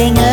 sing